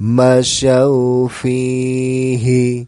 مشوا فيه